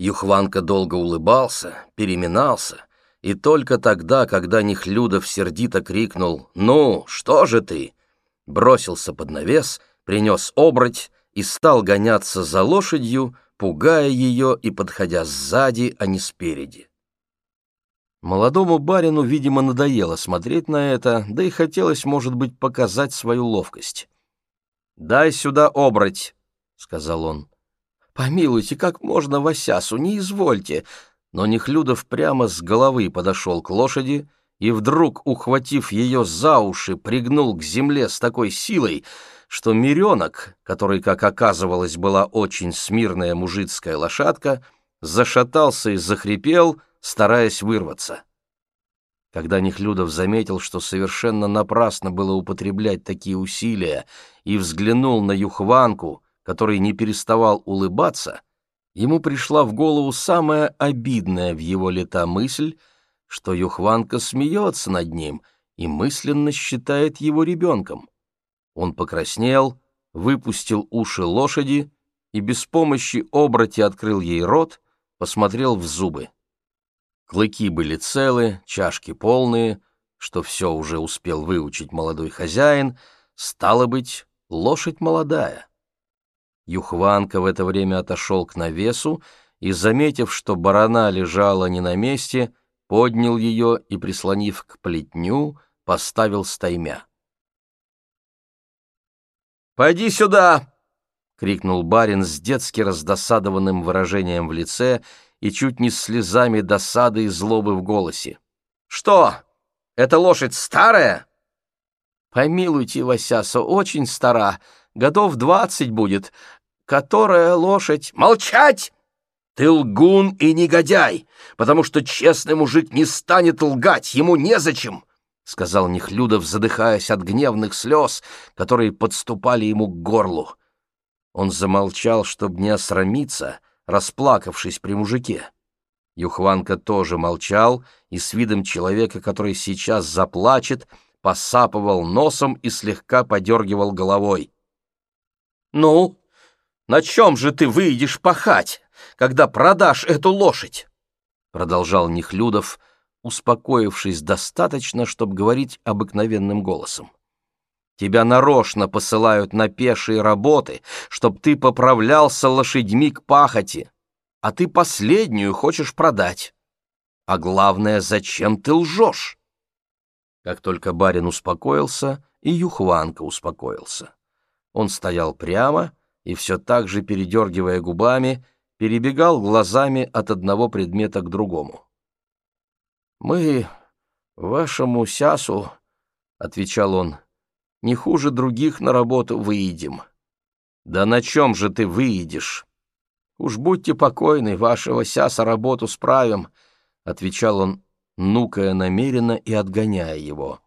Юхванка долго улыбался, переминался, и только тогда, когда Нехлюдов сердито крикнул «Ну, что же ты?», бросился под навес, принес обрать и стал гоняться за лошадью, пугая ее и подходя сзади, а не спереди. Молодому барину, видимо, надоело смотреть на это, да и хотелось, может быть, показать свою ловкость. «Дай сюда обрать», — сказал он. «Помилуйте, как можно Васясу, не извольте!» Но Нехлюдов прямо с головы подошел к лошади и вдруг, ухватив ее за уши, пригнул к земле с такой силой, что Миренок, который, как оказывалось, была очень смирная мужицкая лошадка, зашатался и захрипел, стараясь вырваться. Когда Нехлюдов заметил, что совершенно напрасно было употреблять такие усилия, и взглянул на Юхванку, который не переставал улыбаться, ему пришла в голову самая обидная в его лета мысль, что Юхванка смеется над ним и мысленно считает его ребенком. Он покраснел, выпустил уши лошади и без помощи обрати открыл ей рот, посмотрел в зубы. Клыки были целы, чашки полные, что все уже успел выучить молодой хозяин, стало быть, лошадь молодая. Юхванка в это время отошел к навесу и, заметив, что барана лежала не на месте, поднял ее и, прислонив к плетню, поставил стаймя. «Пойди сюда!» — крикнул барин с детски раздосадованным выражением в лице и чуть не слезами досады и злобы в голосе. «Что? Эта лошадь старая?» «Помилуйте, Васяса, очень стара, годов двадцать будет, которая лошадь... Молчать! Ты лгун и негодяй, потому что честный мужик не станет лгать, ему незачем, — сказал Нехлюдов, задыхаясь от гневных слез, которые подступали ему к горлу. Он замолчал, чтобы не осрамиться, расплакавшись при мужике. Юхванка тоже молчал и с видом человека, который сейчас заплачет, посапывал носом и слегка подергивал головой. «Ну, на чем же ты выйдешь пахать, когда продашь эту лошадь?» Продолжал Нехлюдов, успокоившись достаточно, чтобы говорить обыкновенным голосом. «Тебя нарочно посылают на пешие работы, чтоб ты поправлялся лошадьми к пахоти, а ты последнюю хочешь продать. А главное, зачем ты лжешь?» Как только барин успокоился, и Юхванка успокоился. Он стоял прямо и все так же, передергивая губами, перебегал глазами от одного предмета к другому. «Мы вашему сясу, — отвечал он, — не хуже других на работу выйдем». «Да на чем же ты выйдешь?» «Уж будьте покойны, вашего сяса работу справим», — отвечал он, нукая намеренно и отгоняя его.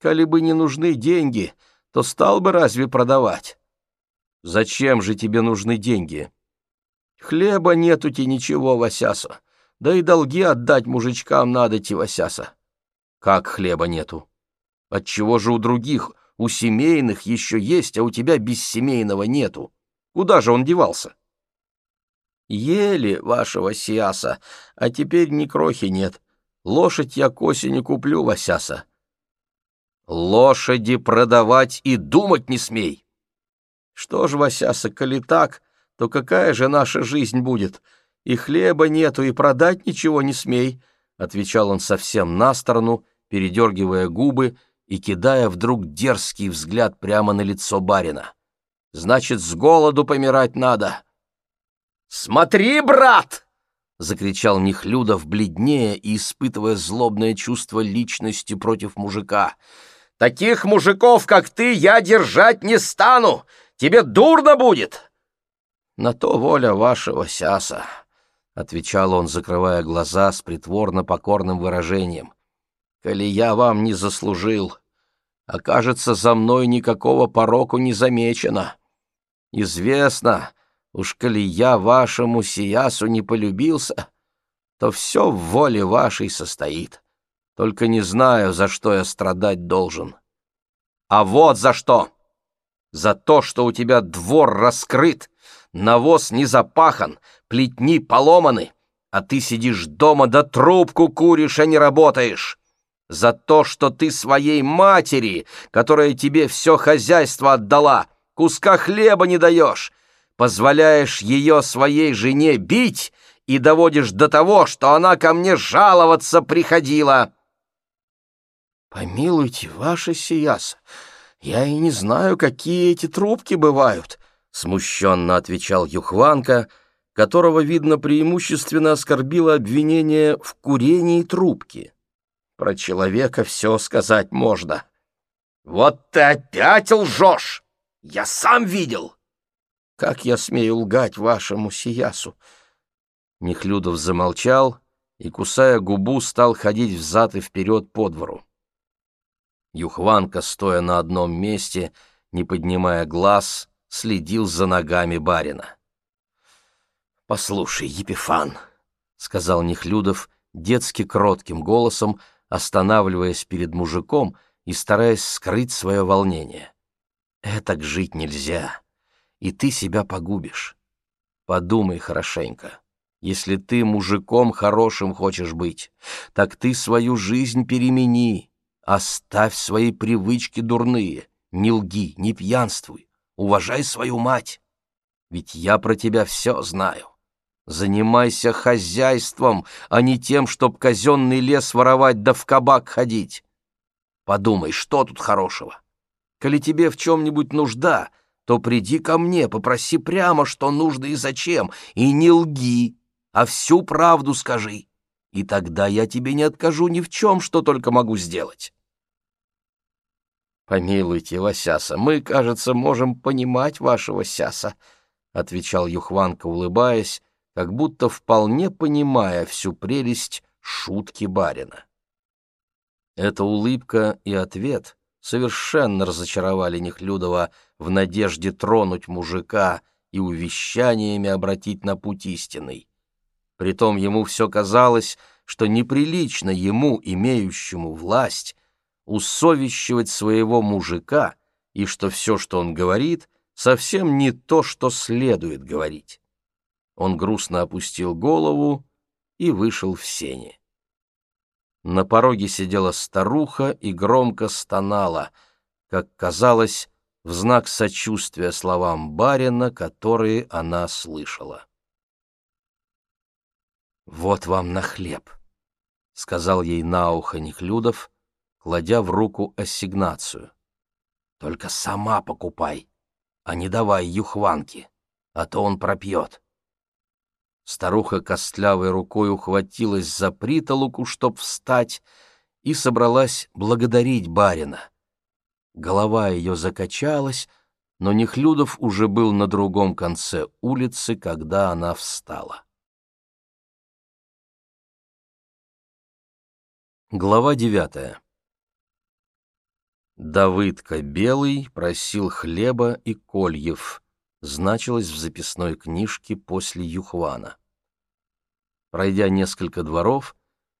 «Коли бы не нужны деньги, то стал бы разве продавать?» Зачем же тебе нужны деньги? Хлеба нету тебе ничего, Васяса. Да и долги отдать мужичкам надо тебе, Васяса. Как хлеба нету? Отчего же у других, у семейных еще есть, а у тебя бессемейного нету? Куда же он девался? Ели вашего сиаса, а теперь ни крохи нет. Лошадь я к осени куплю, Васяса. Лошади продавать и думать не смей. Что ж, Васяса, коли так, то какая же наша жизнь будет? И хлеба нету, и продать ничего не смей, — отвечал он совсем на сторону, передергивая губы и кидая вдруг дерзкий взгляд прямо на лицо барина. Значит, с голоду помирать надо. «Смотри, брат!» — закричал Нехлюдов, бледнее и испытывая злобное чувство личности против мужика. «Таких мужиков, как ты, я держать не стану! Тебе дурно будет!» «На то воля вашего сяса», — отвечал он, закрывая глаза с притворно покорным выражением. «Коли я вам не заслужил, окажется, за мной никакого пороку не замечено. Известно, уж коли я вашему сиясу не полюбился, то все в воле вашей состоит. Только не знаю, за что я страдать должен. А вот за что!» За то, что у тебя двор раскрыт, навоз не запахан, плетни поломаны, а ты сидишь дома да трубку куришь, а не работаешь. За то, что ты своей матери, которая тебе все хозяйство отдала, куска хлеба не даешь, позволяешь ее своей жене бить и доводишь до того, что она ко мне жаловаться приходила. Помилуйте, ваше сияса, я и не знаю, какие эти трубки бывают, смущенно отвечал Юхванка, которого, видно, преимущественно оскорбило обвинение в курении трубки. Про человека все сказать можно. Вот ты опять лжешь! Я сам видел! Как я смею лгать вашему сиясу? Нехлюдов замолчал и, кусая губу, стал ходить взад и вперед по двору. Юхванка, стоя на одном месте, не поднимая глаз, следил за ногами барина. «Послушай, Епифан», — сказал Нехлюдов детски кротким голосом, останавливаясь перед мужиком и стараясь скрыть свое волнение. «Этак жить нельзя, и ты себя погубишь. Подумай хорошенько. Если ты мужиком хорошим хочешь быть, так ты свою жизнь перемени, оставь свои привычки дурные, не лги, не пьянствуй, уважай свою мать. Ведь я про тебя все знаю. Занимайся хозяйством, а не тем, чтоб казенный лес воровать да в кабак ходить. Подумай, что тут хорошего? Коли тебе в чем-нибудь нужда, то приди ко мне, попроси прямо, что нужно и зачем, и не лги, а всю правду скажи, и тогда я тебе не откажу ни в чем, что только могу сделать. «Помилуйте, Васяса, мы, кажется, можем понимать вашего Сяса», — отвечал Юхванка, улыбаясь, как будто вполне понимая всю прелесть шутки барина. Эта улыбка и ответ совершенно разочаровали Нехлюдова в надежде тронуть мужика и увещаниями обратить на путь истинный. Притом ему все казалось, что неприлично ему, имеющему власть, усовещивать своего мужика, и что все, что он говорит, совсем не то, что следует говорить. Он грустно опустил голову и вышел в сени. На пороге сидела старуха и громко стонала, как казалось, в знак сочувствия словам барина, которые она слышала. «Вот вам на хлеб», — сказал ей на ухо Неклюдов, кладя в руку ассигнацию. «Только сама покупай, а не давай юхванки, а то он пропьет». Старуха костлявой рукой ухватилась за притолоку, чтоб встать, и собралась благодарить барина. Голова ее закачалась, но Нехлюдов уже был на другом конце улицы, когда она встала. Глава девятая. Давыдка Белый просил хлеба и кольев, значилось в записной книжке после Юхвана. Пройдя несколько дворов,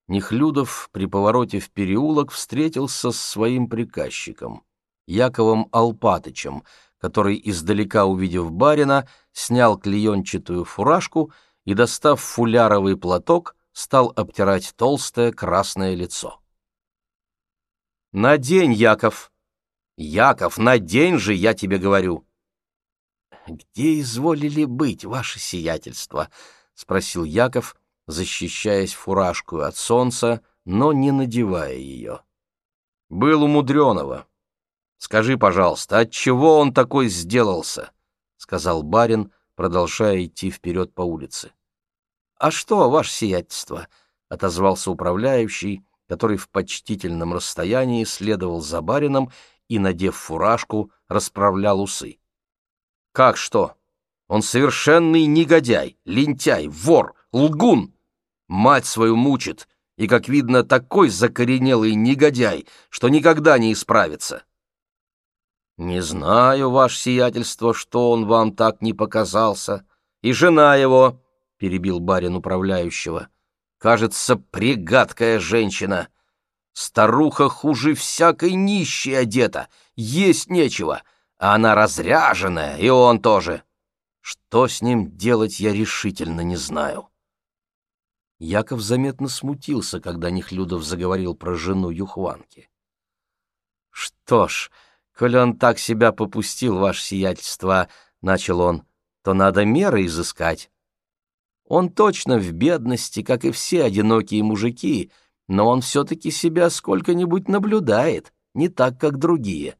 Нехлюдов при повороте в переулок встретился с своим приказчиком, Яковом Алпатычем, который, издалека увидев барина, снял клеенчатую фуражку и, достав фуляровый платок, стал обтирать толстое красное лицо. «Надень, Яков! Яков, надень же, я тебе говорю!» «Где изволили быть, ваше сиятельство?» — спросил Яков, защищаясь фуражку от солнца, но не надевая ее. «Был у Мудреного. Скажи, пожалуйста, от чего он такой сделался?» — сказал барин, продолжая идти вперед по улице. «А что, ваше сиятельство?» — отозвался управляющий, который в почтительном расстоянии следовал за барином и, надев фуражку, расправлял усы. «Как что? Он совершенный негодяй, лентяй, вор, лгун! Мать свою мучит, и, как видно, такой закоренелый негодяй, что никогда не исправится». «Не знаю, ваше сиятельство, что он вам так не показался. И жена его, перебил барин управляющего. Кажется, пригадкая женщина. Старуха хуже всякой нищей одета, есть нечего, а она разряженная, и он тоже. Что с ним делать, я решительно не знаю. Яков заметно смутился, когда Нехлюдов заговорил про жену Юхванки. «Что ж, коли он так себя попустил, ваше сиятельство, — начал он, — то надо меры изыскать. Он точно в бедности, как и все одинокие мужики, но он все-таки себя сколько-нибудь наблюдает, не так, как другие.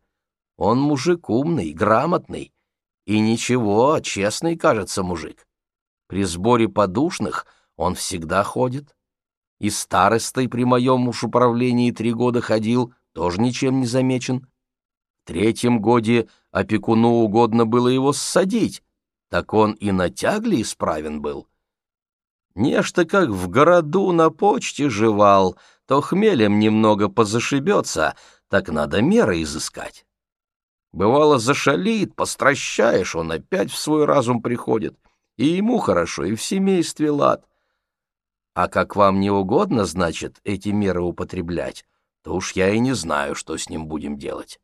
Он мужик умный, грамотный, и ничего, честный, кажется, мужик. При сборе подушных он всегда ходит. И старостой при моем уж управлении три года ходил, тоже ничем не замечен. В третьем годе опекуну угодно было его ссадить, так он и на тягле исправен был. Нечто как в городу на почте жевал, то хмелем немного позашибется, так надо меры изыскать. Бывало, зашалит, постращаешь, он опять в свой разум приходит, и ему хорошо, и в семействе лад. А как вам не угодно, значит, эти меры употреблять, то уж я и не знаю, что с ним будем делать.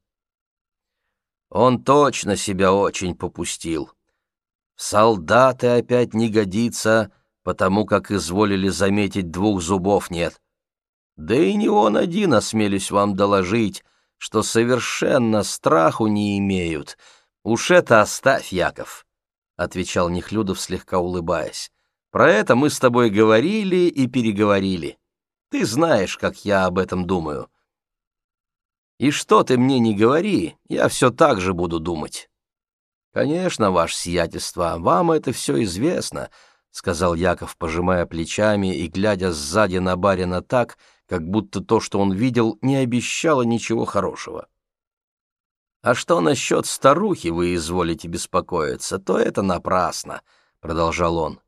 Он точно себя очень попустил. Солдаты опять не годится, потому как изволили заметить двух зубов нет. Да и не он один, осмелюсь вам доложить, что совершенно страху не имеют. Уж это оставь, Яков, — отвечал Нехлюдов, слегка улыбаясь. Про это мы с тобой говорили и переговорили. Ты знаешь, как я об этом думаю. И что ты мне не говори, я все так же буду думать. Конечно, ваше сиятельство, вам это все известно, — сказал Яков, пожимая плечами и глядя сзади на барина так, как будто то, что он видел, не обещало ничего хорошего. «А что насчет старухи вы изволите беспокоиться, то это напрасно», — продолжал он.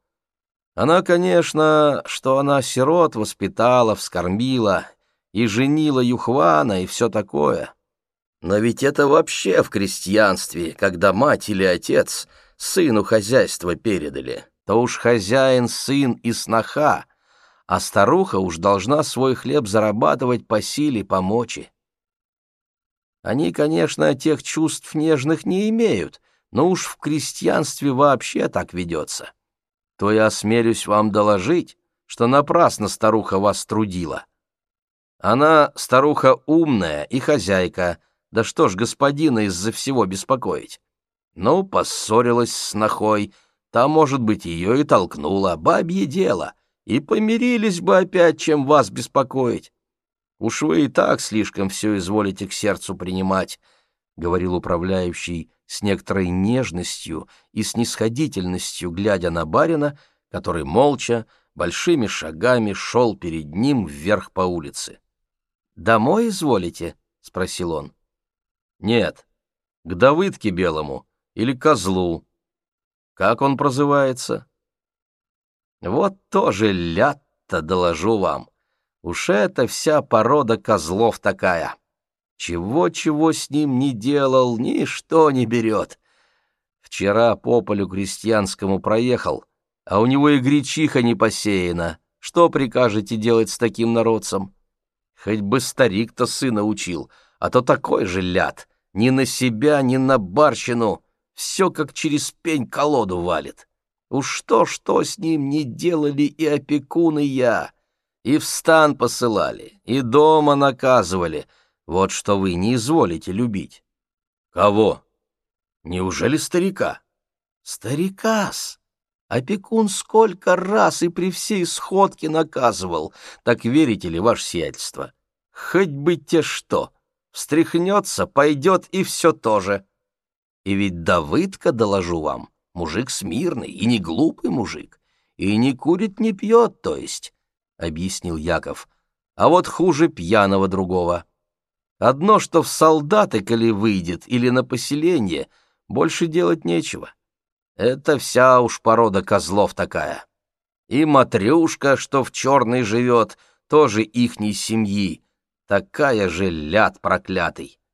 Она, конечно, что она сирот воспитала, вскормила и женила Юхвана и все такое. Но ведь это вообще в крестьянстве, когда мать или отец сыну хозяйство передали, то уж хозяин, сын и сноха, а старуха уж должна свой хлеб зарабатывать по силе, по мочи. Они, конечно, тех чувств нежных не имеют, но уж в крестьянстве вообще так ведется то я осмелюсь вам доложить, что напрасно старуха вас трудила. Она старуха умная и хозяйка, да что ж господина из-за всего беспокоить? Ну, поссорилась с нахой, та, может быть, ее и толкнула, бабье дело, и помирились бы опять, чем вас беспокоить. Уж вы и так слишком все изволите к сердцу принимать, — говорил управляющий, с некоторой нежностью и снисходительностью, глядя на барина, который молча, большими шагами шел перед ним вверх по улице. «Домой изволите?» — спросил он. «Нет, к Давыдке Белому или Козлу. Как он прозывается?» «Вот тоже ляд-то, доложу вам. Уж это вся порода козлов такая. Чего-чего с ним не делал, ничто не берет. Вчера по полю крестьянскому проехал, а у него и гречиха не посеяна. Что прикажете делать с таким народцем? Хоть бы старик-то сына учил, а то такой же ляд. Ни на себя, ни на барщину. Все как через пень колоду валит. Уж что-что с ним не делали и опекун, и я. И в стан посылали, и дома наказывали — вот что вы не изволите любить. Кого? Неужели старика? Старикас! Опекун сколько раз и при всей сходке наказывал. Так верите ли, ваше сиятельство? Хоть бы те что. Встряхнется, пойдет и все то же. И ведь Давыдка, доложу вам, мужик смирный и не глупый мужик. И не курит, не пьет, то есть, — объяснил Яков. А вот хуже пьяного другого. Одно, что в солдаты, коли выйдет, или на поселение, больше делать нечего. Это вся уж порода козлов такая. И матрюшка, что в черной живет, тоже ихней семьи. Такая же ляд проклятый. —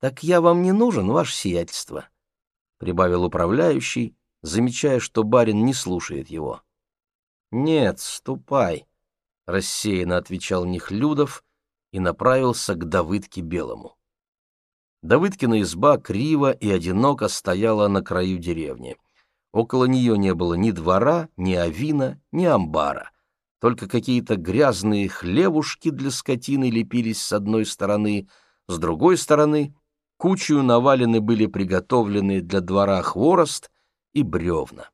Так я вам не нужен, ваше сиятельство, — прибавил управляющий, замечая, что барин не слушает его. — Нет, ступай, — рассеянно отвечал Нехлюдов, и направился к Давыдке Белому. Давыдкина изба криво и одиноко стояла на краю деревни. Около нее не было ни двора, ни авина, ни амбара. только какие-то грязные хлевушки для скотины лепились с одной стороны, с другой стороны кучью навалены были приготовленные для двора хворост и бревна.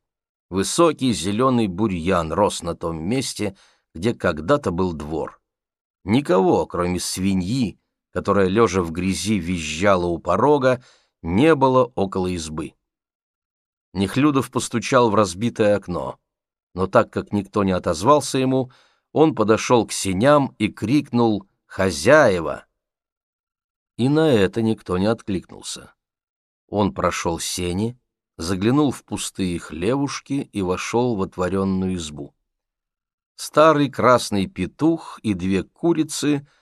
Высокий зеленый бурьян рос на том месте, где когда-то был двор. Никого, кроме свиньи, которая, лежа в грязи, визжала у порога, не было около избы. Нехлюдов постучал в разбитое окно, но так как никто не отозвался ему, он подошел к сеням и крикнул «Хозяева!». И на это никто не откликнулся. Он прошел сени, заглянул в пустые хлевушки и вошел в отворенную избу. Старый красный петух и две курицы —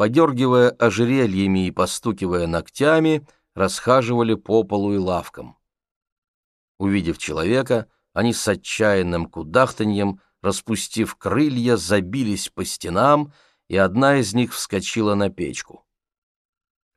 подергивая ожерельями и постукивая ногтями, расхаживали по полу и лавкам. Увидев человека, они с отчаянным кудахтаньем, распустив крылья, забились по стенам, и одна из них вскочила на печку.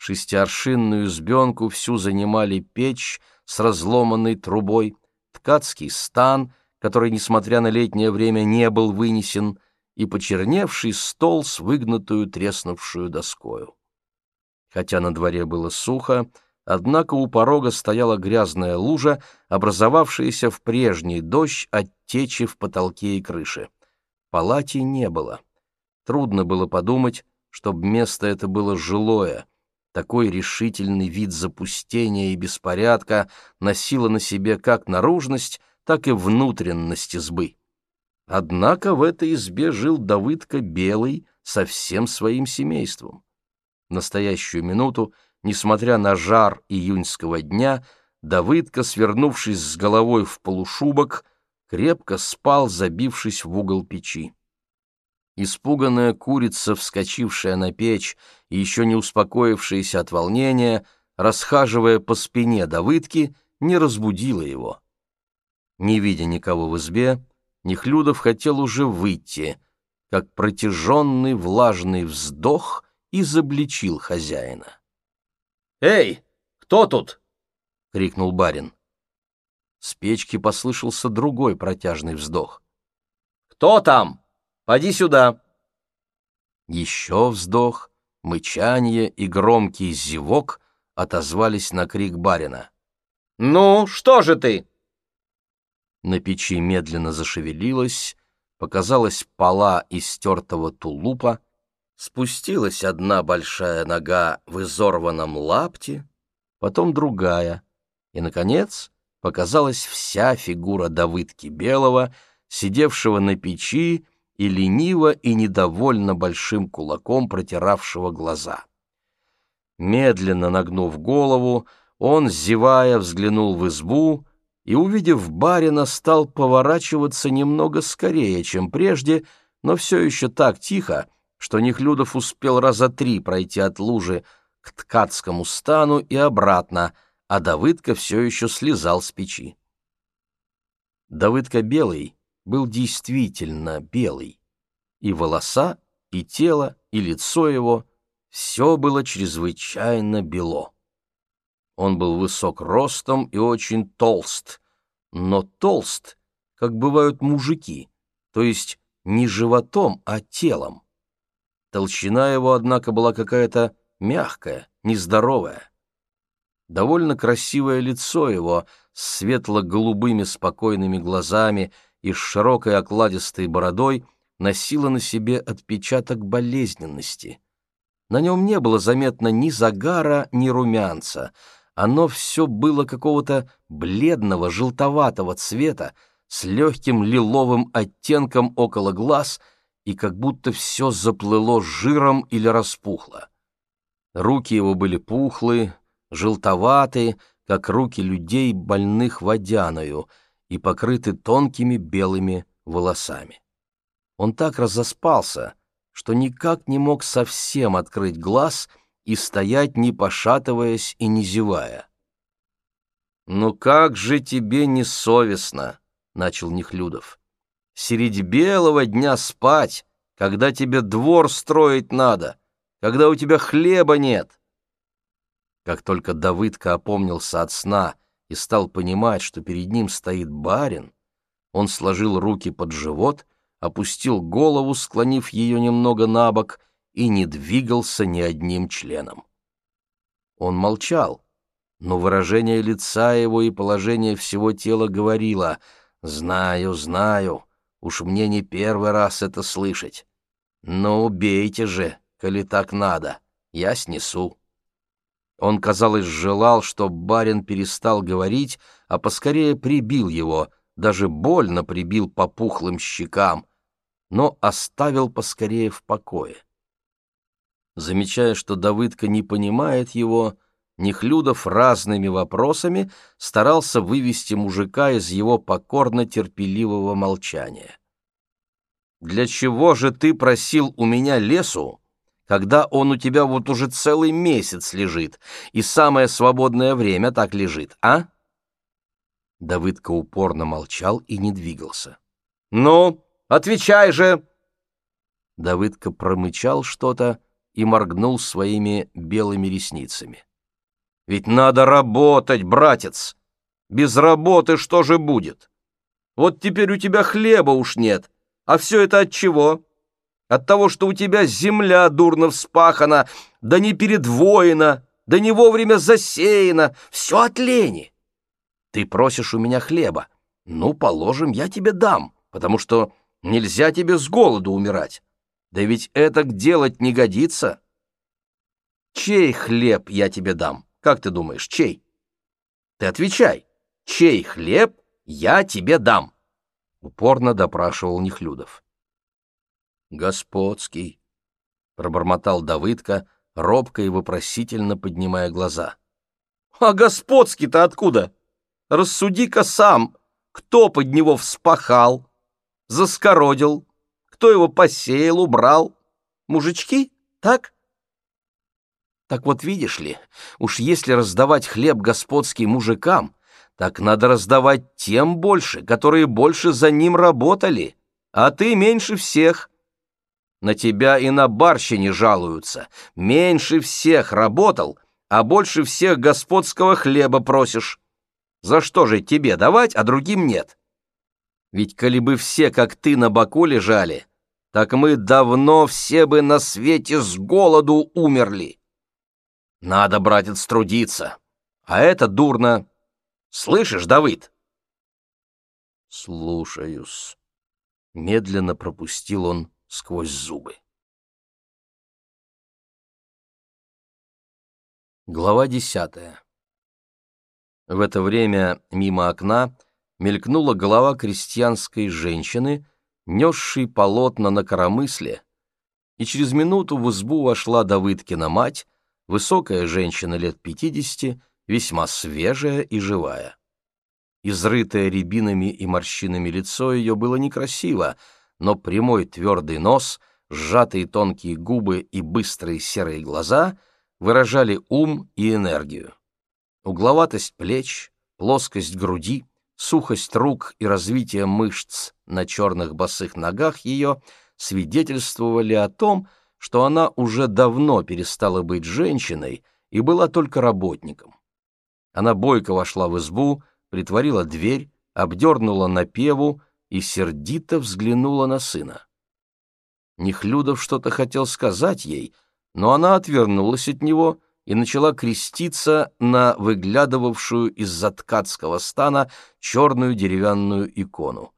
Шестиаршинную избенку всю занимали печь с разломанной трубой, ткацкий стан, который, несмотря на летнее время, не был вынесен — и почерневший стол с выгнутую треснувшую доскою. Хотя на дворе было сухо, однако у порога стояла грязная лужа, образовавшаяся в прежний дождь от течи в потолке и крыше. Палати не было. Трудно было подумать, чтобы место это было жилое. Такой решительный вид запустения и беспорядка носило на себе как наружность, так и внутренность избы. Однако в этой избе жил Давыдка Белый со всем своим семейством. В настоящую минуту, несмотря на жар июньского дня, Давыдка, свернувшись с головой в полушубок, крепко спал, забившись в угол печи. Испуганная курица, вскочившая на печь и еще не успокоившаяся от волнения, расхаживая по спине Давыдки, не разбудила его. Не видя никого в избе, Нехлюдов хотел уже выйти, как протяженный влажный вздох изобличил хозяина. «Эй, кто тут?» — крикнул барин. С печки послышался другой протяжный вздох. «Кто там? Поди сюда!» Еще вздох, мычание и громкий зевок отозвались на крик барина. «Ну, что же ты?» На печи медленно зашевелилась, показалась пола из стертого тулупа, спустилась одна большая нога в изорванном лапте, потом другая, и, наконец, показалась вся фигура Давыдки Белого, сидевшего на печи и лениво и недовольно большим кулаком протиравшего глаза. Медленно нагнув голову, он, зевая, взглянул в избу, и, увидев барина, стал поворачиваться немного скорее, чем прежде, но все еще так тихо, что Нехлюдов успел раза три пройти от лужи к ткацкому стану и обратно, а Давыдка все еще слезал с печи. Давыдка белый был действительно белый. И волоса, и тело, и лицо его — все было чрезвычайно бело. Он был высок ростом и очень толст, но толст, как бывают мужики, то есть не животом, а телом. Толщина его, однако, была какая-то мягкая, нездоровая. Довольно красивое лицо его с светло-голубыми спокойными глазами и с широкой окладистой бородой носило на себе отпечаток болезненности. На нем не было заметно ни загара, ни румянца — оно все было какого-то бледного, желтоватого цвета, с легким лиловым оттенком около глаз, и как будто все заплыло жиром или распухло. Руки его были пухлые, желтоватые, как руки людей, больных водяною, и покрыты тонкими белыми волосами. Он так разоспался, что никак не мог совсем открыть глаз — и стоять, не пошатываясь и не зевая. «Ну как же тебе не совестно?» — начал Нехлюдов. «Средь белого дня спать, когда тебе двор строить надо, когда у тебя хлеба нет». Как только Давыдка опомнился от сна и стал понимать, что перед ним стоит барин, он сложил руки под живот, опустил голову, склонив ее немного на бок, и не двигался ни одним членом. Он молчал, но выражение лица его и положение всего тела говорило «Знаю, знаю, уж мне не первый раз это слышать. Но убейте же, коли так надо, я снесу». Он, казалось, желал, чтобы барин перестал говорить, а поскорее прибил его, даже больно прибил по пухлым щекам, но оставил поскорее в покое. Замечая, что Давыдка не понимает его, Нехлюдов разными вопросами старался вывести мужика из его покорно-терпеливого молчания. «Для чего же ты просил у меня лесу, когда он у тебя вот уже целый месяц лежит, и самое свободное время так лежит, а?» Давыдка упорно молчал и не двигался. «Ну, отвечай же!» Давыдка промычал что-то и моргнул своими белыми ресницами. «Ведь надо работать, братец! Без работы что же будет? Вот теперь у тебя хлеба уж нет, а все это от чего?» От того, что у тебя земля дурно вспахана, да не передвоена, да не вовремя засеяна, все от лени. Ты просишь у меня хлеба. Ну, положим, я тебе дам, потому что нельзя тебе с голоду умирать. Да ведь это делать не годится. Чей хлеб я тебе дам? Как ты думаешь, чей? Ты отвечай. Чей хлеб я тебе дам? Упорно допрашивал Нехлюдов. «Господский», — пробормотал Давыдка, робко и вопросительно поднимая глаза. «А господский-то откуда? Рассуди-ка сам, кто под него вспахал, заскородил, кто его посеял, убрал? Мужички, так?» Так вот видишь ли, уж если раздавать хлеб господский мужикам, так надо раздавать тем больше, которые больше за ним работали, а ты меньше всех. На тебя и на барщине жалуются. Меньше всех работал, а больше всех господского хлеба просишь. За что же тебе давать, а другим нет? Ведь коли бы все, как ты, на боку лежали, так мы давно все бы на свете с голоду умерли. Надо, братец, трудиться. А это дурно. Слышишь, Давыд? Слушаюсь. Медленно пропустил он сквозь зубы. Глава десятая. В это время мимо окна мелькнула голова крестьянской женщины, несшей полотна на коромысле, и через минуту в избу вошла Давыдкина мать, высокая женщина лет пятидесяти, весьма свежая и живая. Изрытое рябинами и морщинами лицо ее было некрасиво, но прямой твердый нос, сжатые тонкие губы и быстрые серые глаза выражали ум и энергию. Угловатость плеч, плоскость груди, сухость рук и развитие мышц на черных босых ногах ее свидетельствовали о том, что она уже давно перестала быть женщиной и была только работником. Она бойко вошла в избу, притворила дверь, обдернула напеву, и сердито взглянула на сына. Нехлюдов что-то хотел сказать ей, но она отвернулась от него и начала креститься на выглядывавшую из-за ткацкого стана черную деревянную икону.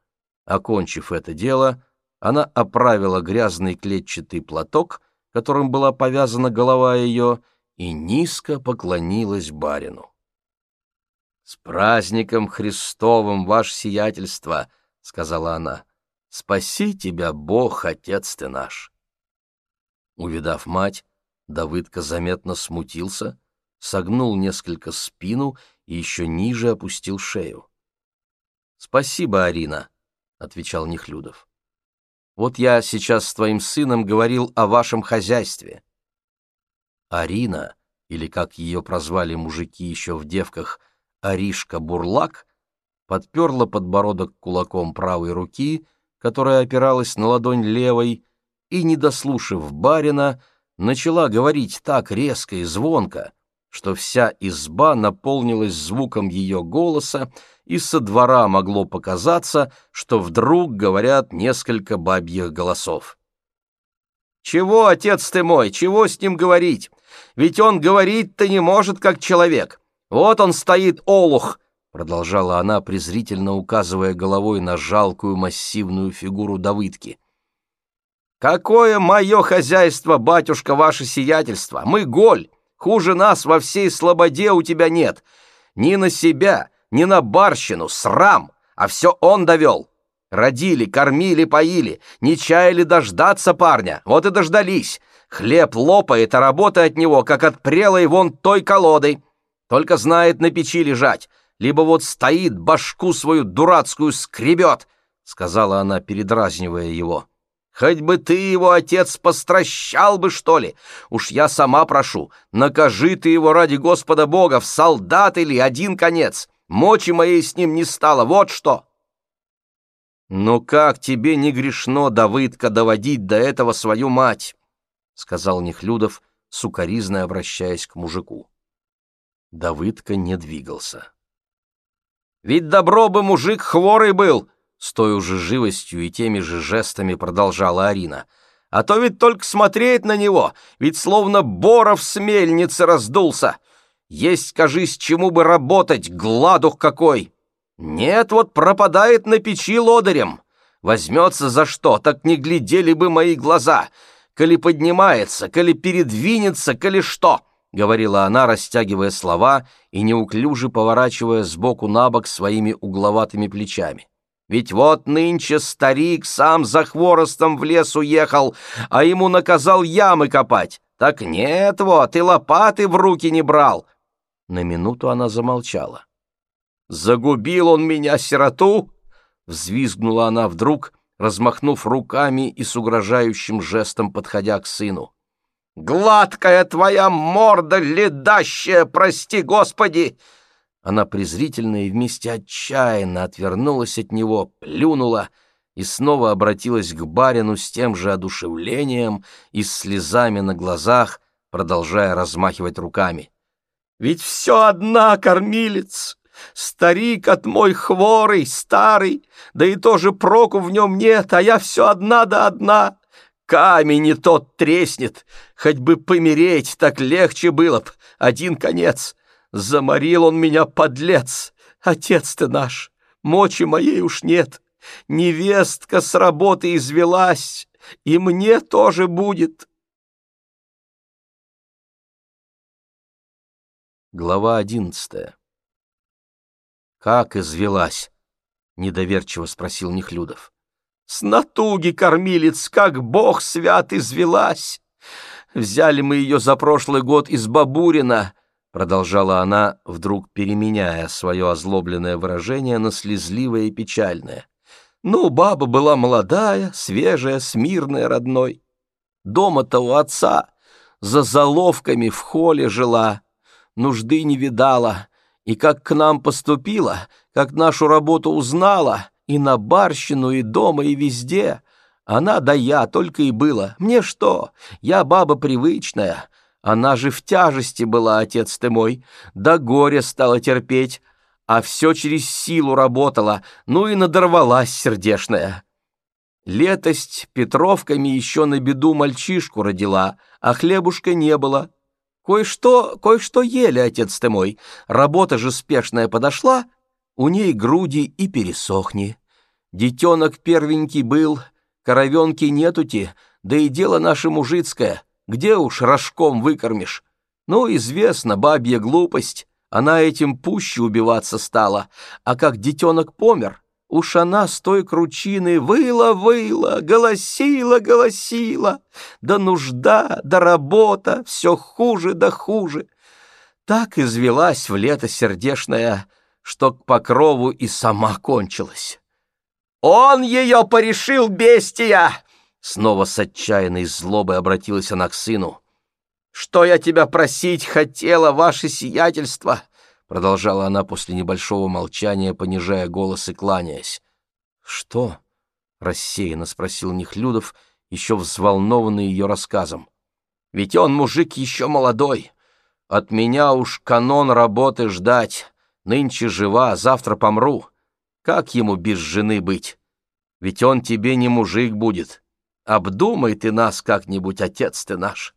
Окончив это дело, она оправила грязный клетчатый платок, которым была повязана голова ее, и низко поклонилась барину. «С праздником Христовым, ваше сиятельство!» — сказала она, — «спаси тебя, Бог, Отец ты наш». Увидав мать, Давыдка заметно смутился, согнул несколько спину и еще ниже опустил шею. «Спасибо, Арина», — отвечал Нехлюдов. «Вот я сейчас с твоим сыном говорил о вашем хозяйстве». Арина, или, как ее прозвали мужики еще в девках, Аришка Бурлак, подперла подбородок кулаком правой руки, которая опиралась на ладонь левой, и, не дослушав барина, начала говорить так резко и звонко, что вся изба наполнилась звуком ее голоса, и со двора могло показаться, что вдруг говорят несколько бабьих голосов. «Чего, отец ты мой, чего с ним говорить? Ведь он говорить-то не может, как человек. Вот он стоит, олух!» Продолжала она, презрительно указывая головой на жалкую массивную фигуру Давыдки. «Какое мое хозяйство, батюшка, ваше сиятельство! Мы голь! Хуже нас во всей слободе у тебя нет! Ни на себя, ни на барщину, срам! А все он довел! Родили, кормили, поили, не чаяли дождаться парня, вот и дождались! Хлеб лопает, а работа от него, как от прелой вон той колодой! Только знает на печи лежать!» Либо вот стоит, башку свою дурацкую скребет, — сказала она, передразнивая его. Хоть бы ты его, отец, постращал бы, что ли. Уж я сама прошу, накажи ты его ради Господа Бога, в солдат или один конец. Мочи моей с ним не стало, вот что. «Ну как тебе не грешно, Давыдка, доводить до этого свою мать?» — сказал Нехлюдов, сукоризно обращаясь к мужику. Давыдка не двигался. Ведь добро бы мужик хворый был, с той уже живостью и теми же жестами продолжала Арина. А то ведь только смотреть на него, ведь словно боров с мельницы раздулся. Есть, кажись, чему бы работать, гладух какой. Нет, вот пропадает на печи лодырем. Возьмется за что, так не глядели бы мои глаза. Коли поднимается, коли передвинется, коли что говорила она, растягивая слова и неуклюже поворачивая сбоку на бок своими угловатыми плечами. Ведь вот нынче старик сам за хворостом в лес уехал, а ему наказал ямы копать. Так нет вот, и лопаты в руки не брал. На минуту она замолчала. «Загубил он меня, сироту!» — взвизгнула она вдруг, размахнув руками и с угрожающим жестом подходя к сыну. Гладкая твоя морда, ледащая, прости, Господи!» Она презрительно и вместе отчаянно отвернулась от него, плюнула и снова обратилась к барину с тем же одушевлением и слезами на глазах, продолжая размахивать руками. «Ведь все одна, кормилец! Старик от мой хворый, старый, да и тоже проку в нем нет, а я все одна да одна!» Камень и тот треснет, хоть бы помереть, так легче было б, один конец. Заморил он меня, подлец, отец ты наш, мочи моей уж нет. Невестка с работы извелась, и мне тоже будет. Глава одиннадцатая «Как извелась?» — недоверчиво спросил Нехлюдов. С натуги кормилец, как бог свят, извелась. Взяли мы ее за прошлый год из Бабурина, продолжала она, вдруг переменяя свое озлобленное выражение на слезливое и печальное. Ну, баба была молодая, свежая, смирная родной. Дома-то у отца за заловками в холле жила, нужды не видала, и как к нам поступила, как нашу работу узнала — и на барщину, и дома, и везде. Она да я только и было. Мне что? Я баба привычная. Она же в тяжести была, отец ты мой. Да горе стала терпеть, а все через силу работала, ну и надорвалась сердешная. Летость Петровками еще на беду мальчишку родила, а хлебушка не было. Кое-что, кое-что ели, отец ты мой. Работа же спешная подошла, у ней груди и пересохни. Детенок первенький был, коровенки нетути, да и дело наше мужицкое, где уж рожком выкормишь. Ну, известно, бабья глупость, она этим пуще убиваться стала, а как детенок помер, уж она с той кручины выла-выла, голосила, голосила, да нужда, да работа, все хуже да хуже. Так извелась в лето сердешная, что к покрову и сама кончилась. «Он ее порешил, бестия!» Снова с отчаянной злобой обратилась она к сыну. «Что я тебя просить хотела, ваше сиятельство?» Продолжала она после небольшого молчания, понижая голос и кланяясь. «Что?» — рассеянно спросил Нехлюдов, еще взволнованный ее рассказом. «Ведь он мужик еще молодой. От меня уж канон работы ждать. Нынче жива, завтра помру. Как ему без жены быть? Ведь он тебе не мужик будет. Обдумай ты нас как-нибудь, отец ты наш.